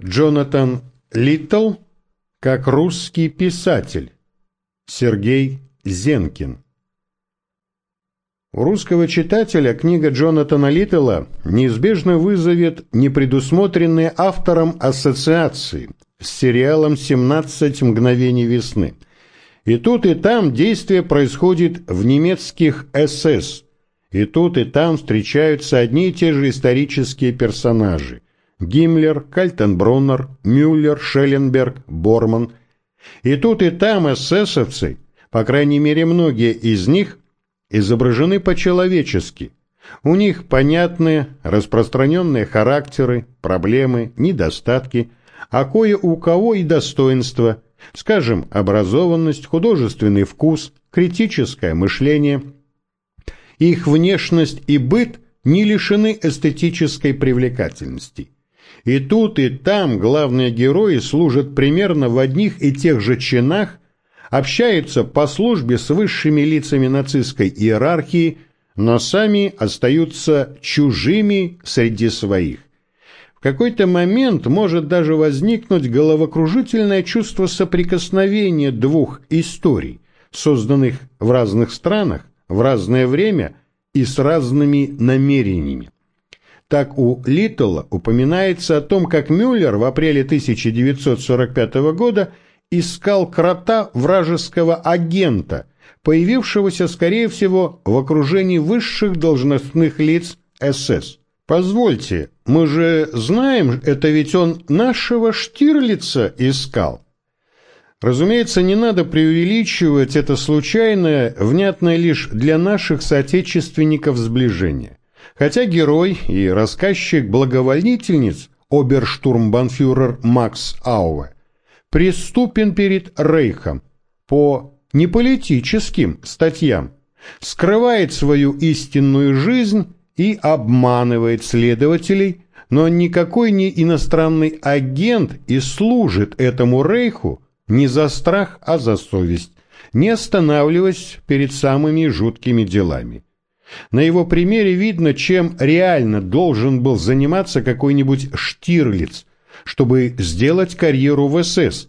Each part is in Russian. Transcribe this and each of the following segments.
Джонатан Литтл как русский писатель. Сергей Зенкин. У русского читателя книга Джонатана Литтла неизбежно вызовет непредусмотренные автором ассоциации с сериалом «17 мгновений весны». И тут и там действие происходит в немецких СС. И тут и там встречаются одни и те же исторические персонажи. Гиммлер, Кальтенбруннер, Мюллер, Шелленберг, Борман. И тут и там эсэсовцы, по крайней мере многие из них, изображены по-человечески. У них понятные, распространенные характеры, проблемы, недостатки, а кое у кого и достоинства, скажем, образованность, художественный вкус, критическое мышление. Их внешность и быт не лишены эстетической привлекательности. И тут, и там главные герои служат примерно в одних и тех же чинах, общаются по службе с высшими лицами нацистской иерархии, но сами остаются чужими среди своих. В какой-то момент может даже возникнуть головокружительное чувство соприкосновения двух историй, созданных в разных странах, в разное время и с разными намерениями. Так у Литтла упоминается о том, как Мюллер в апреле 1945 года искал крота вражеского агента, появившегося, скорее всего, в окружении высших должностных лиц СС. Позвольте, мы же знаем, это ведь он нашего Штирлица искал. Разумеется, не надо преувеличивать это случайное, внятное лишь для наших соотечественников сближение. Хотя герой и рассказчик благоволительниц оберштурмбанфюрер Макс Ауэ преступен перед Рейхом по неполитическим статьям, скрывает свою истинную жизнь и обманывает следователей, но никакой не иностранный агент и служит этому Рейху не за страх, а за совесть, не останавливаясь перед самыми жуткими делами. На его примере видно, чем реально должен был заниматься какой-нибудь Штирлиц, чтобы сделать карьеру в СС.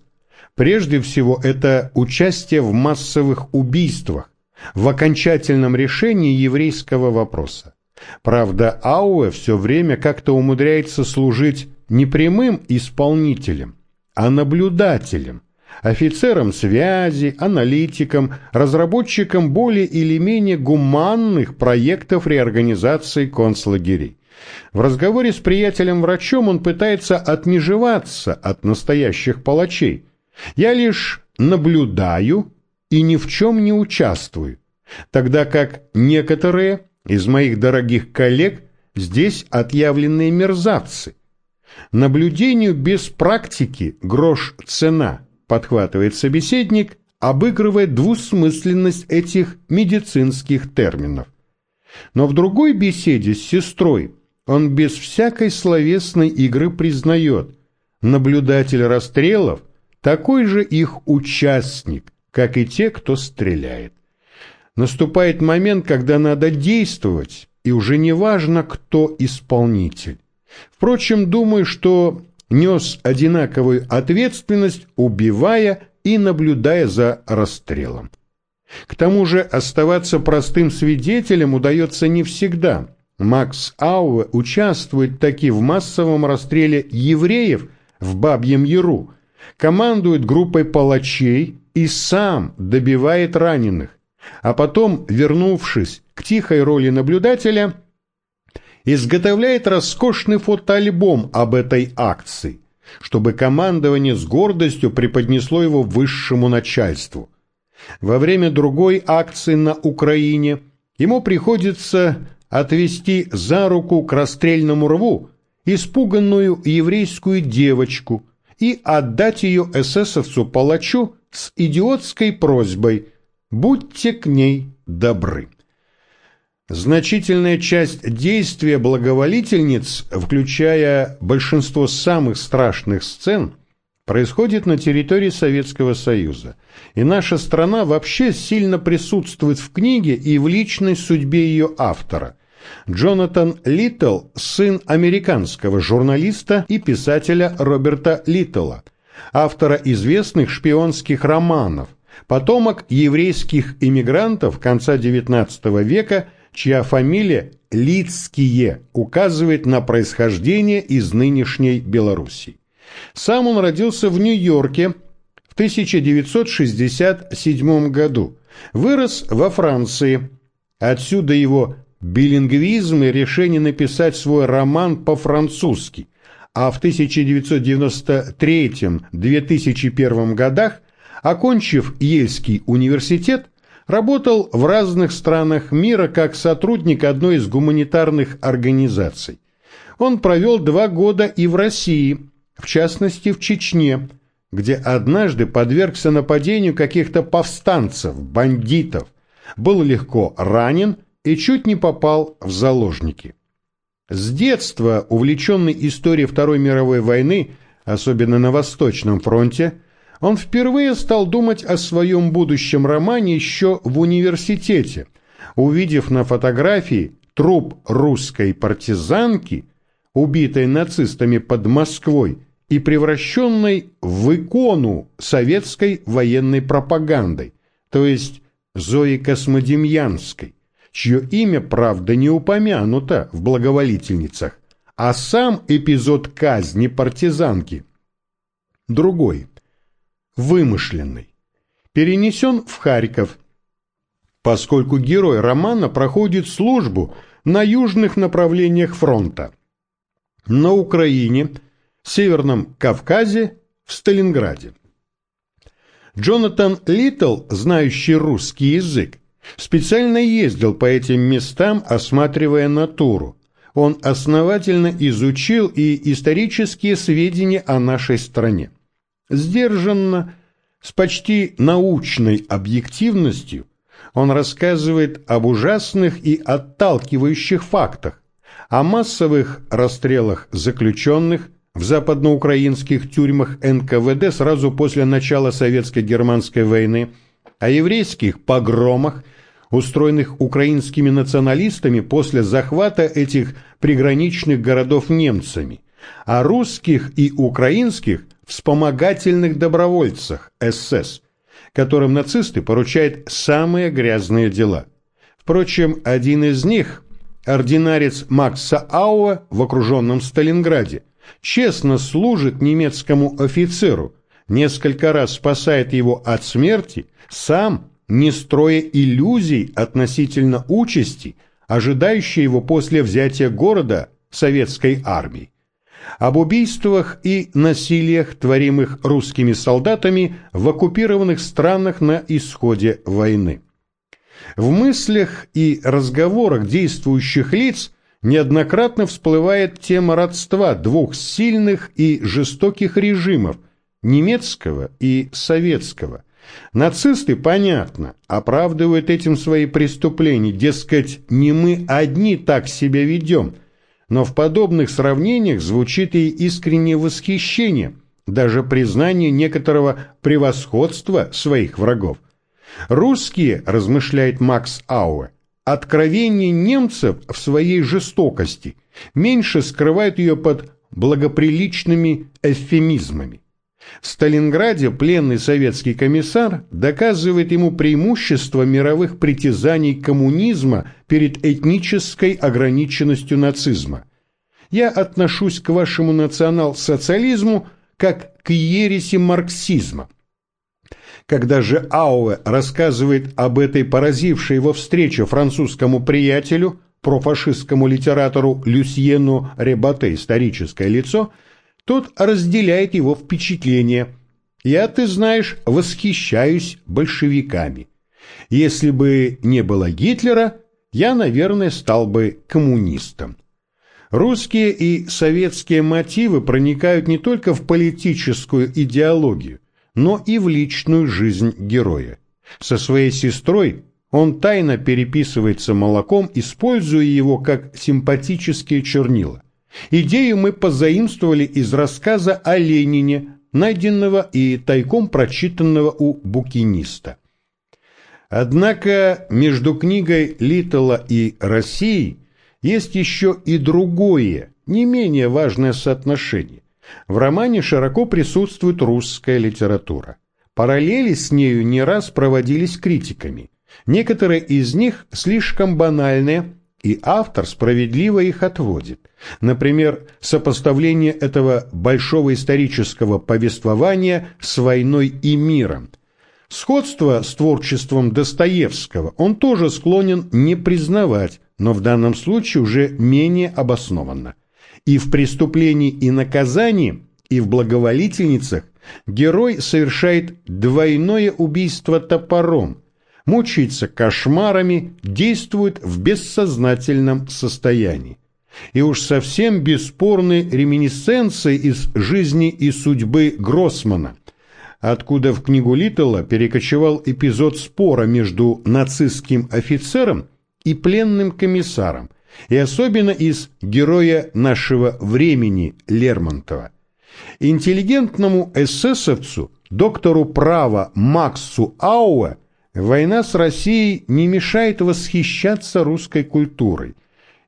Прежде всего, это участие в массовых убийствах, в окончательном решении еврейского вопроса. Правда, Ауэ все время как-то умудряется служить не прямым исполнителем, а наблюдателем, офицером связи, аналитиком, разработчиком более или менее гуманных проектов реорганизации концлагерей. В разговоре с приятелем-врачом он пытается отмежеваться от настоящих палачей. «Я лишь наблюдаю и ни в чем не участвую», тогда как некоторые из моих дорогих коллег здесь отъявленные мерзавцы. Наблюдению без практики грош цена – подхватывает собеседник, обыгрывая двусмысленность этих медицинских терминов. Но в другой беседе с сестрой он без всякой словесной игры признает, наблюдатель расстрелов такой же их участник, как и те, кто стреляет. Наступает момент, когда надо действовать, и уже не важно, кто исполнитель. Впрочем, думаю, что нес одинаковую ответственность, убивая и наблюдая за расстрелом. К тому же оставаться простым свидетелем удается не всегда. Макс Ауэ участвует таки в массовом расстреле евреев в Бабьем Яру, командует группой палачей и сам добивает раненых, а потом, вернувшись к тихой роли наблюдателя, изготовляет роскошный фотоальбом об этой акции, чтобы командование с гордостью преподнесло его высшему начальству. Во время другой акции на Украине ему приходится отвести за руку к расстрельному рву испуганную еврейскую девочку и отдать ее эсэсовцу-палачу с идиотской просьбой «Будьте к ней добры». Значительная часть действия благоволительниц, включая большинство самых страшных сцен, происходит на территории Советского Союза. И наша страна вообще сильно присутствует в книге и в личной судьбе ее автора. Джонатан Литтл – сын американского журналиста и писателя Роберта Литтла, автора известных шпионских романов, потомок еврейских иммигрантов конца XIX века, чья фамилия Лицкие указывает на происхождение из нынешней Белоруссии. Сам он родился в Нью-Йорке в 1967 году, вырос во Франции. Отсюда его билингвизм и решение написать свой роман по-французски, а в 1993-2001 годах, окончив Ельский университет, работал в разных странах мира как сотрудник одной из гуманитарных организаций. Он провел два года и в России, в частности в Чечне, где однажды подвергся нападению каких-то повстанцев, бандитов, был легко ранен и чуть не попал в заложники. С детства, увлеченный историей Второй мировой войны, особенно на Восточном фронте, он впервые стал думать о своем будущем романе еще в университете, увидев на фотографии труп русской партизанки, убитой нацистами под Москвой и превращенной в икону советской военной пропагандой, то есть Зои Космодемьянской, чье имя, правда, не упомянуто в благоволительницах, а сам эпизод казни партизанки. Другой – вымышленный, перенесен в Харьков, поскольку герой романа проходит службу на южных направлениях фронта. На Украине, Северном Кавказе, в Сталинграде. Джонатан Литтл, знающий русский язык, специально ездил по этим местам, осматривая натуру. Он основательно изучил и исторические сведения о нашей стране. Сдержанно, с почти научной объективностью, он рассказывает об ужасных и отталкивающих фактах, о массовых расстрелах заключенных в западноукраинских тюрьмах НКВД сразу после начала Советско-германской войны, о еврейских погромах, устроенных украинскими националистами после захвата этих приграничных городов немцами, о русских и украинских вспомогательных добровольцах СС, которым нацисты поручают самые грязные дела. Впрочем, один из них, ординарец Макса Ауа в окруженном Сталинграде, честно служит немецкому офицеру, несколько раз спасает его от смерти, сам, не строя иллюзий относительно участи, ожидающей его после взятия города советской армией об убийствах и насилиях, творимых русскими солдатами в оккупированных странах на исходе войны. В мыслях и разговорах действующих лиц неоднократно всплывает тема родства двух сильных и жестоких режимов – немецкого и советского. Нацисты, понятно, оправдывают этим свои преступления, дескать, не мы одни так себя ведем – но в подобных сравнениях звучит и искреннее восхищение, даже признание некоторого превосходства своих врагов. Русские, размышляет Макс Ауэ, откровение немцев в своей жестокости меньше скрывают ее под благоприличными эвфемизмами. В Сталинграде пленный советский комиссар доказывает ему преимущество мировых притязаний коммунизма перед этнической ограниченностью нацизма. Я отношусь к вашему национал-социализму как к ереси марксизма. Когда же Ауэ рассказывает об этой поразившей его встрече французскому приятелю, профашистскому литератору Люсьену Ребате «Историческое лицо», тот разделяет его впечатление. Я, ты знаешь, восхищаюсь большевиками. Если бы не было Гитлера, я, наверное, стал бы коммунистом. Русские и советские мотивы проникают не только в политическую идеологию, но и в личную жизнь героя. Со своей сестрой он тайно переписывается молоком, используя его как симпатические чернила. Идею мы позаимствовали из рассказа о Ленине, найденного и тайком прочитанного у букиниста. Однако между книгой Литтла и Россией есть еще и другое, не менее важное соотношение. В романе широко присутствует русская литература. Параллели с нею не раз проводились критиками. Некоторые из них слишком банальные, и автор справедливо их отводит. Например, сопоставление этого большого исторического повествования с войной и миром. Сходство с творчеством Достоевского он тоже склонен не признавать, но в данном случае уже менее обоснованно. И в «Преступлении и наказании», и в «Благоволительницах» герой совершает двойное убийство топором, мучается кошмарами, действует в бессознательном состоянии. И уж совсем бесспорны реминисценции из жизни и судьбы Гроссмана, откуда в книгу Литтла перекочевал эпизод спора между нацистским офицером и пленным комиссаром, и особенно из героя нашего времени Лермонтова. Интеллигентному эсэсовцу, доктору права Максу Ауэ, война с Россией не мешает восхищаться русской культурой.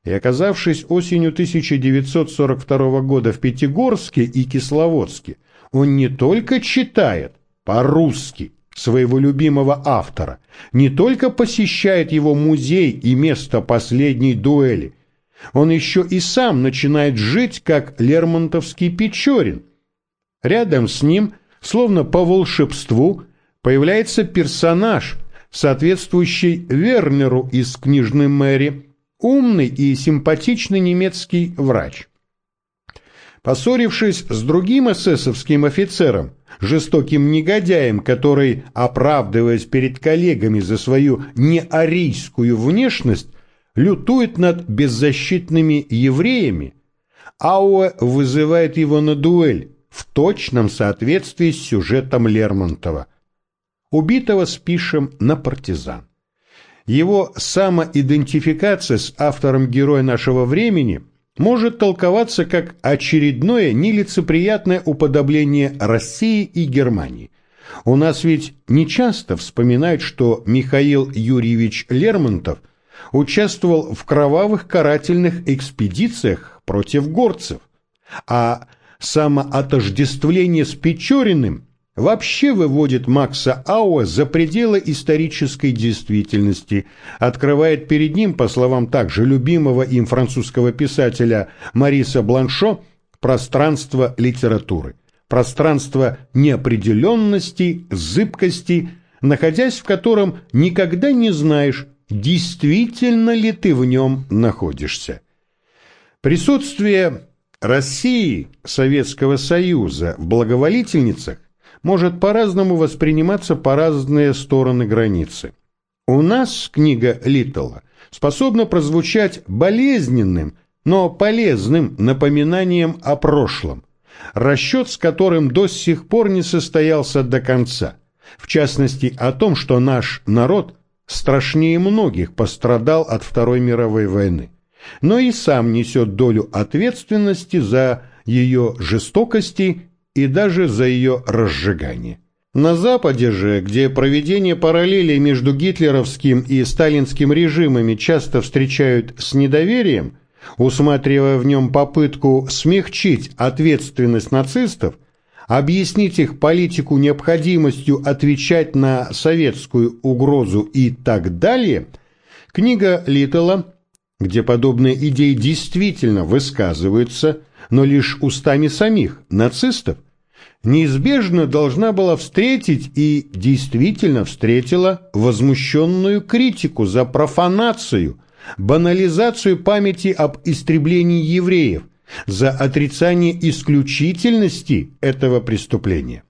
И оказавшись осенью 1942 года в Пятигорске и Кисловодске, он не только читает по-русски своего любимого автора, не только посещает его музей и место последней дуэли, он еще и сам начинает жить как лермонтовский Печорин. Рядом с ним, словно по волшебству, появляется персонаж, соответствующий Вернеру из «Книжной мэри», умный и симпатичный немецкий врач. Поссорившись с другим эсэсовским офицером, жестоким негодяем, который, оправдываясь перед коллегами за свою неарийскую внешность, лютует над беззащитными евреями, Ауэ вызывает его на дуэль в точном соответствии с сюжетом Лермонтова. Убитого спишем на партизан. Его самоидентификация с автором героя нашего времени может толковаться как очередное нелицеприятное уподобление России и Германии. У нас ведь не часто вспоминают, что Михаил Юрьевич Лермонтов участвовал в кровавых карательных экспедициях против горцев, а самоотождествление с Печориным вообще выводит Макса Ауэ за пределы исторической действительности, открывает перед ним, по словам также любимого им французского писателя Мариса Бланшо, пространство литературы, пространство неопределенности, зыбкости, находясь в котором никогда не знаешь, действительно ли ты в нем находишься. Присутствие России, Советского Союза в благоволительницах может по-разному восприниматься по разные стороны границы. У нас книга Литтла способна прозвучать болезненным, но полезным напоминанием о прошлом, расчет с которым до сих пор не состоялся до конца, в частности о том, что наш народ страшнее многих пострадал от Второй мировой войны, но и сам несет долю ответственности за ее жестокости и даже за ее разжигание. На Западе же, где проведение параллелей между гитлеровским и сталинским режимами часто встречают с недоверием, усматривая в нем попытку смягчить ответственность нацистов, объяснить их политику необходимостью отвечать на советскую угрозу и так далее, книга Литтла, где подобные идеи действительно высказываются – но лишь устами самих нацистов, неизбежно должна была встретить и действительно встретила возмущенную критику за профанацию, банализацию памяти об истреблении евреев, за отрицание исключительности этого преступления.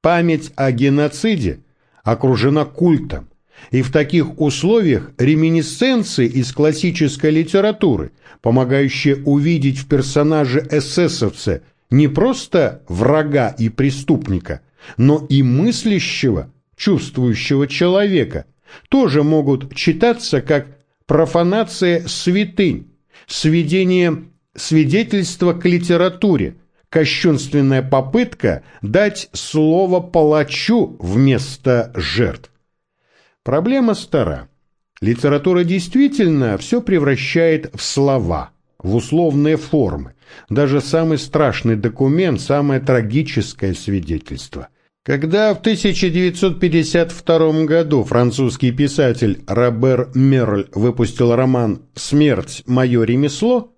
Память о геноциде окружена культом, и в таких условиях реминисценции из классической литературы, помогающие увидеть в персонаже эсэсовца не просто врага и преступника, но и мыслящего, чувствующего человека, тоже могут читаться как профанация святынь, сведение свидетельства к литературе, кощунственная попытка дать слово палачу вместо жертв. Проблема стара. Литература действительно все превращает в слова, в условные формы, даже самый страшный документ, самое трагическое свидетельство. Когда в 1952 году французский писатель Робер Мерль выпустил роман «Смерть. Мое ремесло»,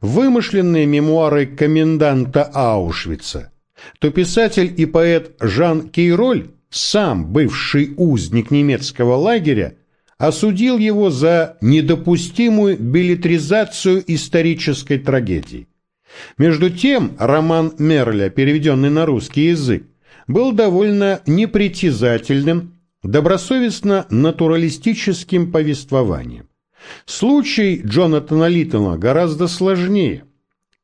вымышленные мемуары коменданта Аушвица, то писатель и поэт Жан Кейроль, сам бывший узник немецкого лагеря, осудил его за недопустимую билетризацию исторической трагедии. Между тем, роман Мерля, переведенный на русский язык, был довольно непритязательным, добросовестно-натуралистическим повествованием. Случай Джонатана Литтона гораздо сложнее.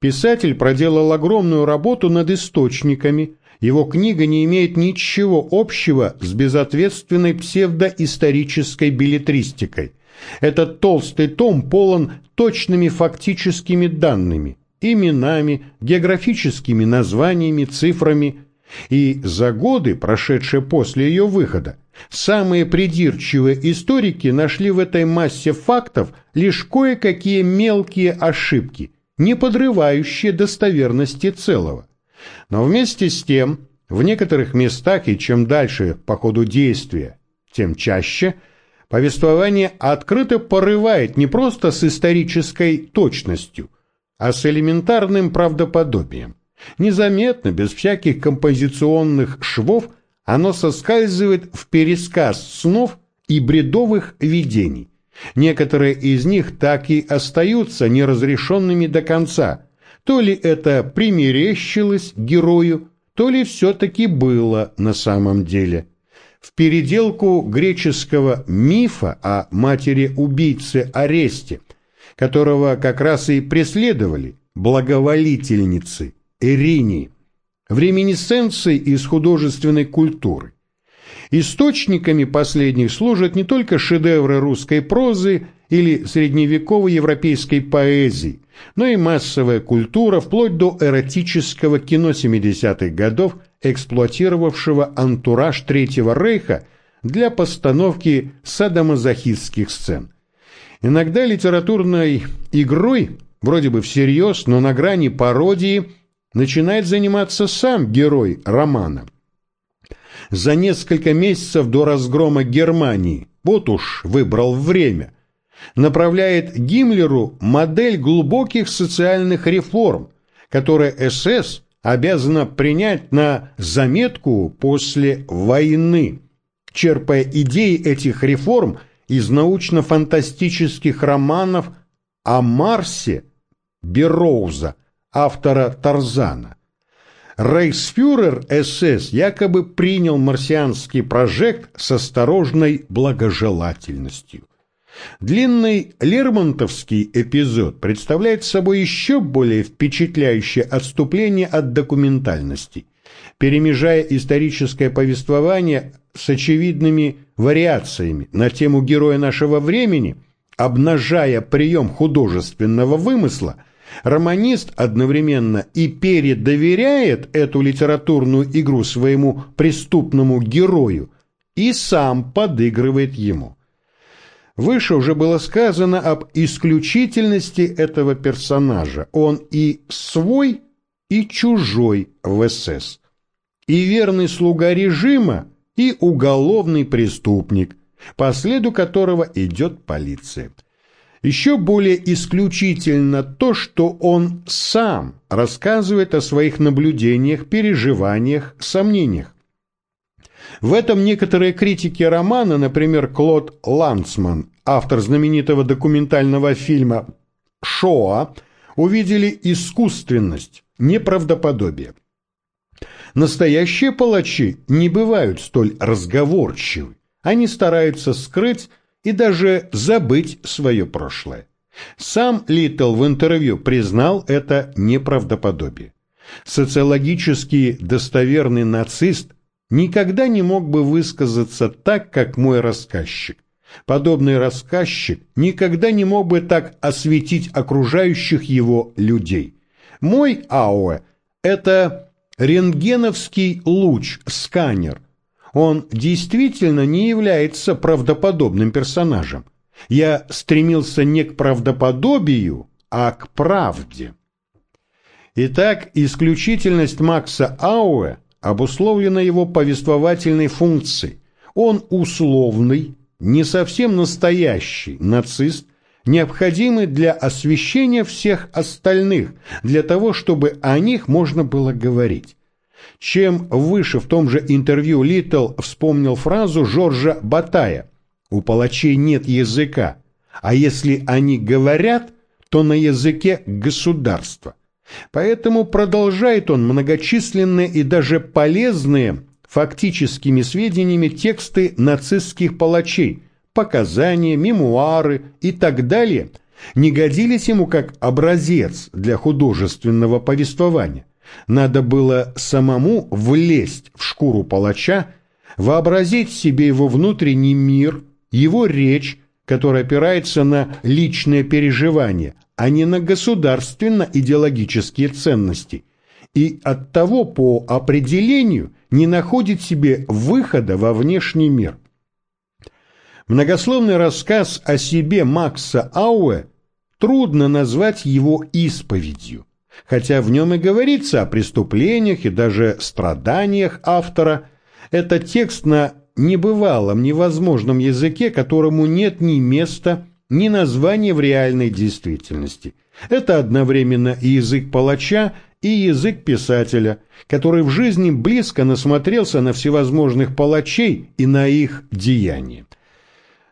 Писатель проделал огромную работу над источниками, его книга не имеет ничего общего с безответственной псевдоисторической билетристикой. Этот толстый том полон точными фактическими данными, именами, географическими названиями, цифрами. И за годы, прошедшие после ее выхода, самые придирчивые историки нашли в этой массе фактов лишь кое-какие мелкие ошибки, не подрывающие достоверности целого. Но вместе с тем, в некоторых местах и чем дальше по ходу действия, тем чаще повествование открыто порывает не просто с исторической точностью, а с элементарным правдоподобием. Незаметно, без всяких композиционных швов, оно соскальзывает в пересказ снов и бредовых видений. Некоторые из них так и остаются неразрешенными до конца – то ли это примерещилось герою, то ли все-таки было на самом деле. В переделку греческого мифа о матери-убийце Аресте, которого как раз и преследовали благоволительницы Иринии, в реминисценции из художественной культуры. Источниками последних служат не только шедевры русской прозы или средневековой европейской поэзии, но и массовая культура вплоть до эротического кино 70-х годов, эксплуатировавшего антураж Третьего Рейха для постановки садомазохистских сцен. Иногда литературной игрой, вроде бы всерьез, но на грани пародии, начинает заниматься сам герой романа. За несколько месяцев до разгрома Германии, вот уж выбрал время – направляет Гиммлеру модель глубоких социальных реформ, которые СС обязана принять на заметку после войны, черпая идеи этих реформ из научно-фантастических романов о Марсе Бероуза, автора Тарзана. Рейхсфюрер СС якобы принял марсианский прожект с осторожной благожелательностью. Длинный Лермонтовский эпизод представляет собой еще более впечатляющее отступление от документальности, перемежая историческое повествование с очевидными вариациями на тему героя нашего времени, обнажая прием художественного вымысла, романист одновременно и передоверяет эту литературную игру своему преступному герою и сам подыгрывает ему. Выше уже было сказано об исключительности этого персонажа. Он и свой, и чужой в СС. И верный слуга режима, и уголовный преступник, по следу которого идет полиция. Еще более исключительно то, что он сам рассказывает о своих наблюдениях, переживаниях, сомнениях. В этом некоторые критики романа, например, Клод Лансман, автор знаменитого документального фильма «Шоа», увидели искусственность, неправдоподобие. Настоящие палачи не бывают столь разговорчивы. Они стараются скрыть и даже забыть свое прошлое. Сам Литтл в интервью признал это неправдоподобие. Социологически достоверный нацист никогда не мог бы высказаться так, как мой рассказчик. Подобный рассказчик никогда не мог бы так осветить окружающих его людей. Мой Ауэ – это рентгеновский луч-сканер. Он действительно не является правдоподобным персонажем. Я стремился не к правдоподобию, а к правде. Итак, исключительность Макса Ауэ обусловлена его повествовательной функцией. Он условный, не совсем настоящий нацист, необходимый для освещения всех остальных, для того, чтобы о них можно было говорить. Чем выше в том же интервью Литтл вспомнил фразу Жоржа Батая «У палачей нет языка, а если они говорят, то на языке государства». Поэтому продолжает он многочисленные и даже полезные фактическими сведениями тексты нацистских палачей, показания, мемуары и так далее не годились ему как образец для художественного повествования. Надо было самому влезть в шкуру палача, вообразить себе его внутренний мир, его речь, которая опирается на личное переживание, а не на государственно-идеологические ценности, и оттого по определению не находит себе выхода во внешний мир. Многословный рассказ о себе Макса Ауэ трудно назвать его исповедью, хотя в нем и говорится о преступлениях и даже страданиях автора. Это текст на небывалом, невозможном языке, которому нет ни места, ни название в реальной действительности. Это одновременно и язык палача, и язык писателя, который в жизни близко насмотрелся на всевозможных палачей и на их деяния.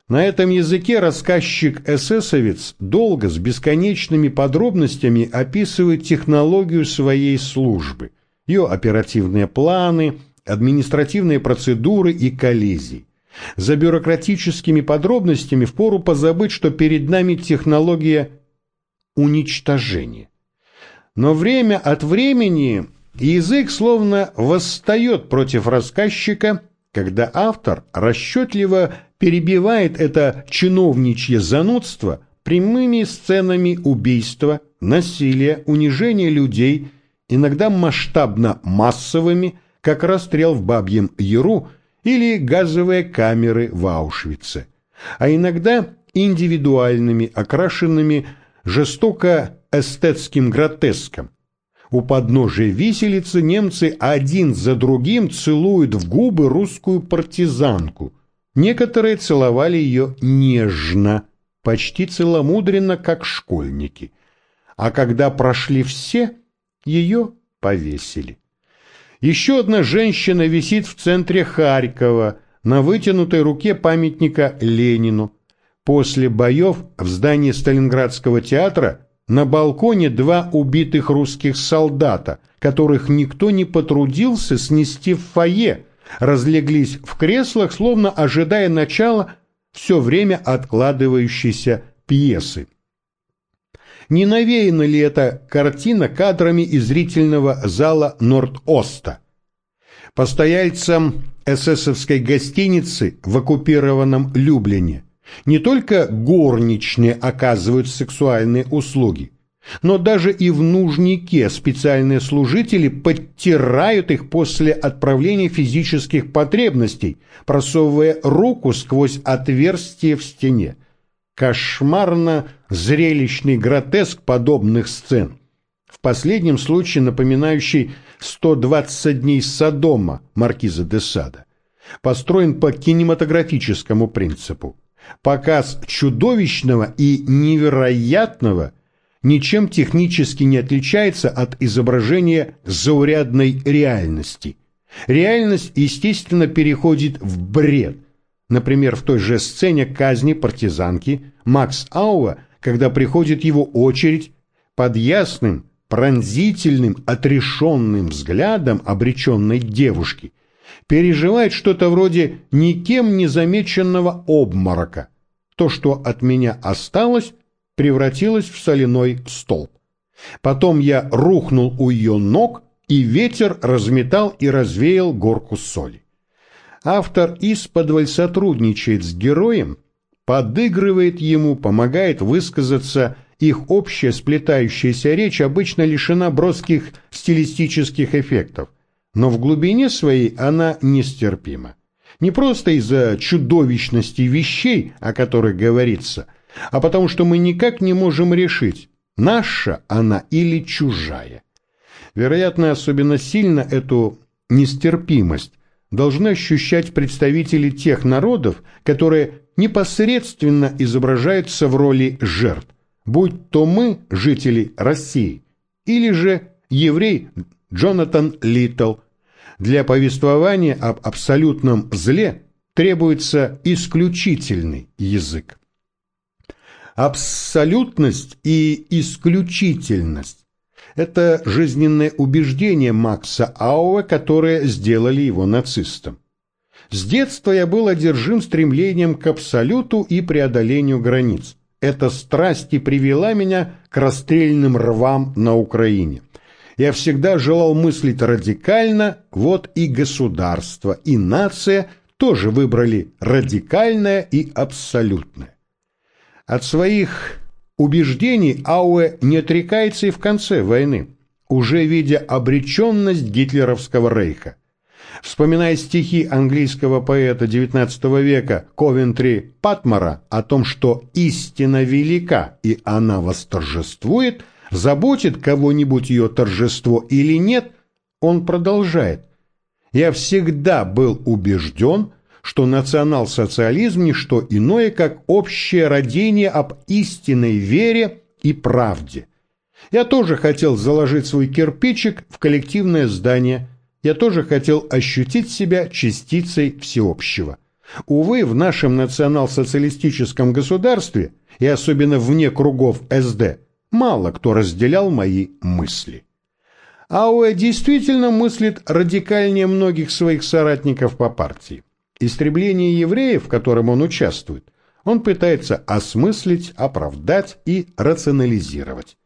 На этом языке рассказчик-эсэсовец долго с бесконечными подробностями описывает технологию своей службы, ее оперативные планы, административные процедуры и коллизии. За бюрократическими подробностями впору позабыть, что перед нами технология уничтожения. Но время от времени язык словно восстает против рассказчика, когда автор расчетливо перебивает это чиновничье занудство прямыми сценами убийства, насилия, унижения людей, иногда масштабно массовыми, как расстрел в Бабьем Яру или газовые камеры в Аушвице, а иногда индивидуальными, окрашенными жестоко эстетским гротеском. У подножия виселицы немцы один за другим целуют в губы русскую партизанку. Некоторые целовали ее нежно, почти целомудренно, как школьники. А когда прошли все, ее повесили. Еще одна женщина висит в центре Харькова на вытянутой руке памятника Ленину. После боев в здании Сталинградского театра на балконе два убитых русских солдата, которых никто не потрудился снести в фойе, разлеглись в креслах, словно ожидая начала все время откладывающейся пьесы. Не навеяна ли эта картина кадрами из зрительного зала Норд-Оста? Постояльцам эсэсовской гостиницы в оккупированном Люблине не только горничные оказывают сексуальные услуги, но даже и в нужнике специальные служители подтирают их после отправления физических потребностей, просовывая руку сквозь отверстие в стене кошмарно-зрелищный гротеск подобных сцен, в последнем случае напоминающий 120 дней Содома маркиза де Сада, построен по кинематографическому принципу. Показ чудовищного и невероятного ничем технически не отличается от изображения заурядной реальности. Реальность, естественно, переходит в бред, Например, в той же сцене казни партизанки Макс Ауа, когда приходит его очередь, под ясным, пронзительным, отрешенным взглядом обреченной девушки, переживает что-то вроде никем не замеченного обморока. То, что от меня осталось, превратилось в соляной столб. Потом я рухнул у ее ног, и ветер разметал и развеял горку соли автор исподволь сотрудничает с героем, подыгрывает ему, помогает высказаться, их общая сплетающаяся речь обычно лишена броских стилистических эффектов, но в глубине своей она нестерпима. Не просто из-за чудовищности вещей, о которых говорится, а потому что мы никак не можем решить, наша она или чужая. Вероятно, особенно сильно эту нестерпимость должны ощущать представители тех народов, которые непосредственно изображаются в роли жертв, будь то мы, жители России, или же еврей Джонатан Литтл. Для повествования об абсолютном зле требуется исключительный язык. Абсолютность и исключительность – это жизненное убеждение Макса Ауэ, которое сделали его нацистом. С детства я был одержим стремлением к абсолюту и преодолению границ. Эта страсть и привела меня к расстрельным рвам на Украине. Я всегда желал мыслить радикально, вот и государство, и нация тоже выбрали радикальное и абсолютное. От своих убеждений Ауэ не отрекается и в конце войны, уже видя обреченность гитлеровского рейха. Вспоминая стихи английского поэта XIX века Ковентри Патмора о том, что истина велика и она восторжествует, заботит кого-нибудь ее торжество или нет, он продолжает. «Я всегда был убежден, что национал-социализм – не что иное, как общее родение об истинной вере и правде. Я тоже хотел заложить свой кирпичик в коллективное здание – я тоже хотел ощутить себя частицей всеобщего. Увы, в нашем национал-социалистическом государстве, и особенно вне кругов СД, мало кто разделял мои мысли. Ауэ действительно мыслит радикальнее многих своих соратников по партии. Истребление евреев, в котором он участвует, он пытается осмыслить, оправдать и рационализировать.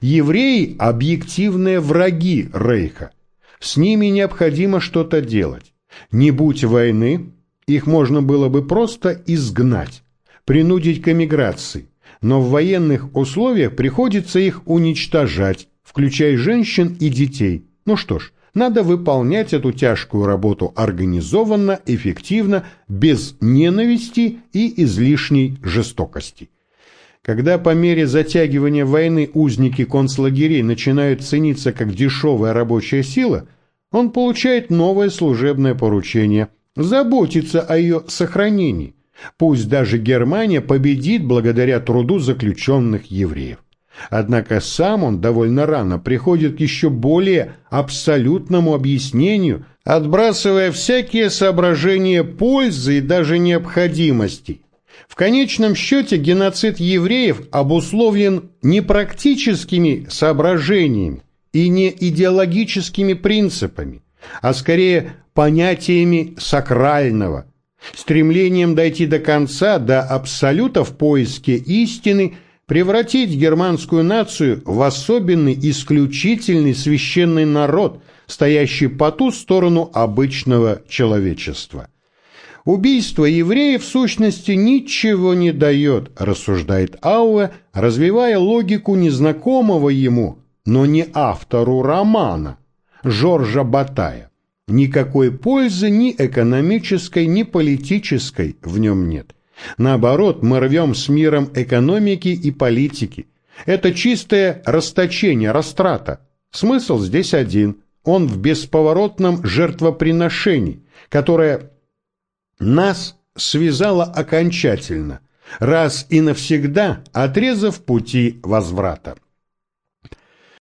Евреи – объективные враги Рейха – с ними необходимо что-то делать. Не будь войны, их можно было бы просто изгнать, принудить к эмиграции, но в военных условиях приходится их уничтожать, включая женщин и детей. Ну что ж, надо выполнять эту тяжкую работу организованно, эффективно, без ненависти и излишней жестокости. Когда по мере затягивания войны узники концлагерей начинают цениться как дешевая рабочая сила, он получает новое служебное поручение – заботиться о ее сохранении. Пусть даже Германия победит благодаря труду заключенных евреев. Однако сам он довольно рано приходит к еще более абсолютному объяснению, отбрасывая всякие соображения пользы и даже необходимости – в конечном счете геноцид евреев обусловлен не практическими соображениями и не идеологическими принципами, а скорее понятиями сакрального, стремлением дойти до конца, до абсолюта в поиске истины, превратить германскую нацию в особенный, исключительный священный народ, стоящий по ту сторону обычного человечества. Убийство евреев в сущности ничего не дает, рассуждает Ауэ, развивая логику незнакомого ему, но не автору романа, Жоржа Батая. Никакой пользы ни экономической, ни политической в нем нет. Наоборот, мы рвем с миром экономики и политики. Это чистое расточение, растрата. Смысл здесь один. Он в бесповоротном жертвоприношении, которое нас связало окончательно, раз и навсегда отрезав пути возврата.